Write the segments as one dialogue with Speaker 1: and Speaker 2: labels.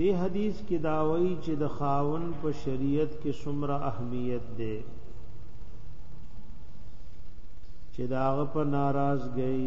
Speaker 1: دی حدیث کې داوی چې د خاون په شریعت کې څومره اهمیت دی چې داغه په ناراضګۍ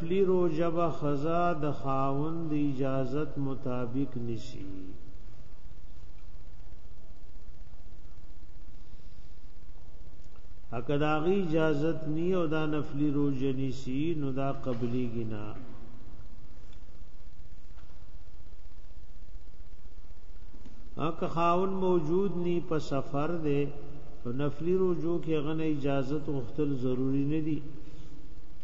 Speaker 1: خپلی روژه به خزا د خاوند اجازت مطابق نسی اکه دا غی اجازت نی او دا نفلی روژه نسی نو دا قبلی گنا اکه خاون موجود نی په سفر دی نو نفلی روژو کې غنه اجازت غختل ضروری نه دی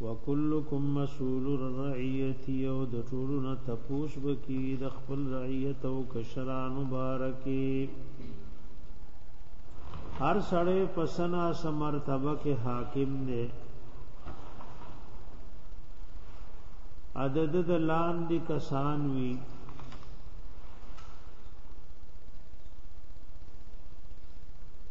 Speaker 1: وکلکم مسئول الرعیت یو د ټولو نه تپوس وکي د خپل رعیت او کشران مبارکي هر سړی پسنا سمرتبه کې حاکم نه عدد د لاندې کسان وی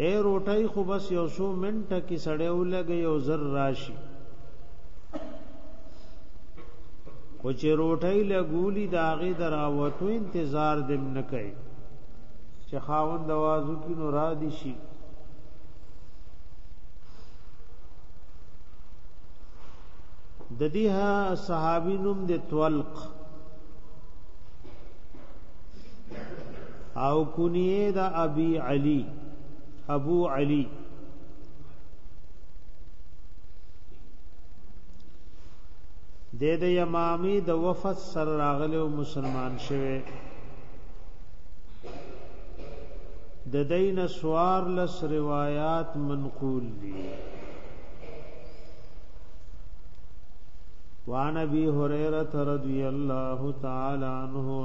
Speaker 1: اے روټای خو بس یو سو منټه کې سړی ولګي او زر راشي خو چې روټۍ لګولی داغه دراوتو انتظار دم نه کوي چې خاوند आवाजو کې نو را دي شي د دې صحابي نوم د طلق او کنیه دا ابي علي ابو علي د د یمامی د وفد سر راغلی او مسلمان شوه د دین سوار لس روایات منقول دي وعن ابي هريره رضي الله تعالى عنه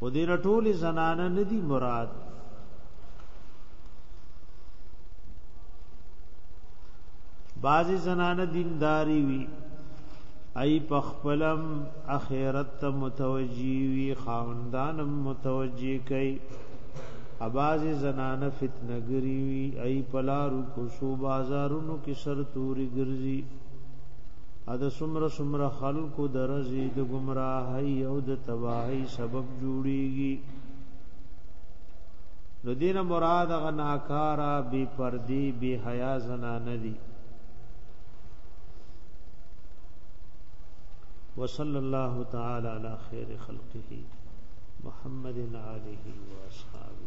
Speaker 1: او دې ټول زنانه ندي مراد بعضی زنانه دینداری وی ای پخپلم اخرت ته متوجی وی خاوندانم متوجی کئ اباز زنانه فتنه گری وی ای پلارو کوسو بازارونو کې سر توري ګرځي ا د سمره سمره خلکو درزي د گمراهي او د تباهي سبب جوړيږي نو دین مراد غناکارا بی پردی بی حیا زنا ندی وصلی الله تعالی علی خیر خلقه محمد علیه و اصحابہ